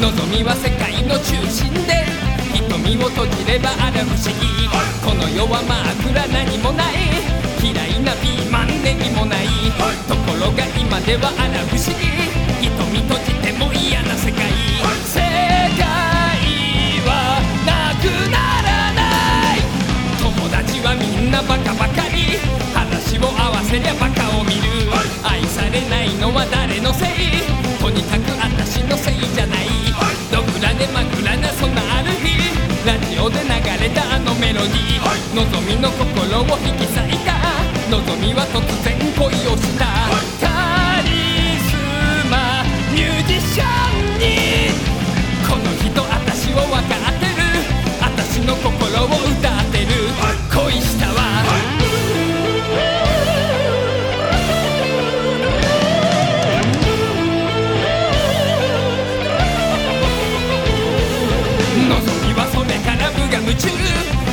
望みは世界の中心で瞳を閉じればあら不思議この世は真っ暗何もない嫌いなピーマンネギもないところが今ではあら不思議瞳望みの心を引き裂いた。望みは突然恋をした。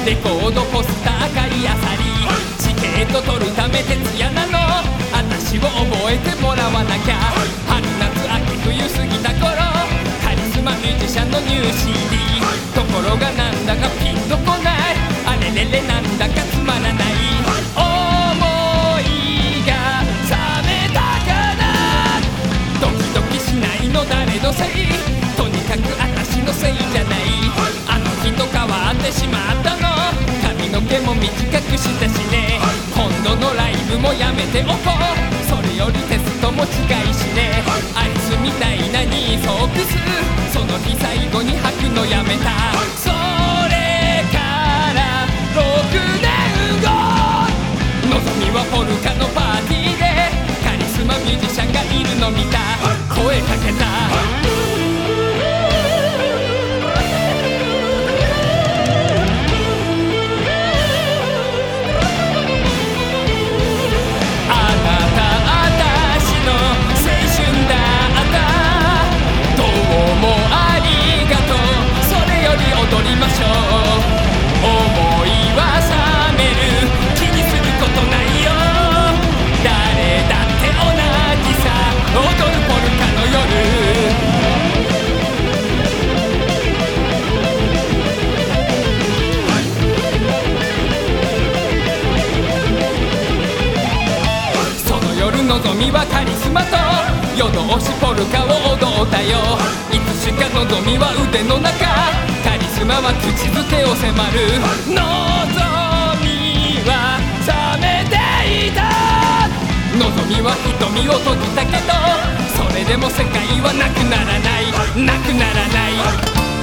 レコードポスター買いあさりチケット取るため徹夜なの。私を覚えてもらわなきゃ。春夏秋冬過ぎた頃。カリスマミュージシャンのニュー CD ところがなんだかピンとこない。あれれれなんだかつまらない。思いが覚めたかな。ドキドキしないの誰のせい。とにかく私のせいじゃない。あの人変わってしまっ返して」「あいつみたいなニーソックスその日最後に履くのやめた。の夜のぞみはカリスマと夜通しポルカを踊ったよ。いつしかのぞみは腕の中。カリスマは口づけを迫る。のぞみは冷めていた。のぞみは瞳を閉じたけどそれでも世界はなくならない。なくならない。